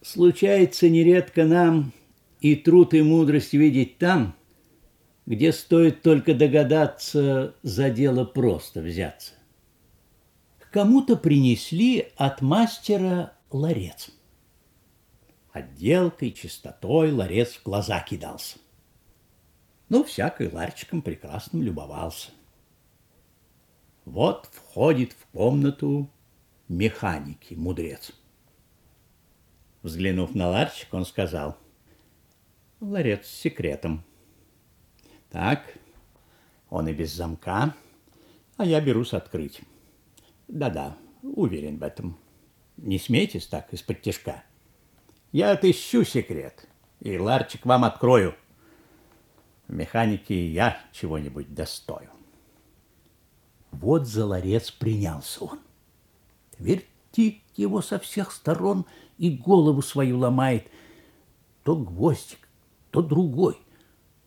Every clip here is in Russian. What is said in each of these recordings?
Случается нередко нам и труд, и мудрость видеть там, где стоит только догадаться за дело просто взяться. Кому-то принесли от мастера ларец. Отделкой, чистотой ларец в глаза кидался. Ну, всякой ларчиком прекрасным любовался. Вот входит в комнату механики мудрец. Взглянув на ларчик, он сказал, ларец с секретом. Так, он и без замка, а я берусь открыть. Да-да, уверен в этом. Не смейтесь так из-под тяжка. Я отыщу секрет, и ларчик вам открою. В механике я чего-нибудь достою. Вот за ларец принялся он. Вертит его со всех сторон и голову свою ломает. То гвоздик, то другой,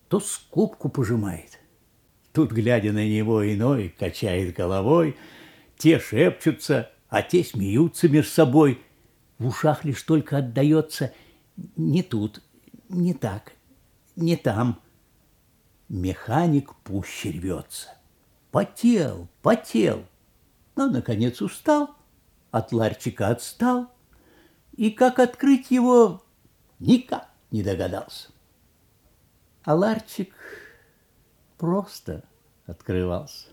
то скобку пожимает. Тут, глядя на него, иной качает головой, те шепчутся, а те смеются между собой. В ушах лишь только отдается не тут, не так, не там. Механик пуще рвется. Потел, потел, но, наконец, устал, от ларчика отстал, и как открыть его, никак не догадался. А ларчик просто открывался.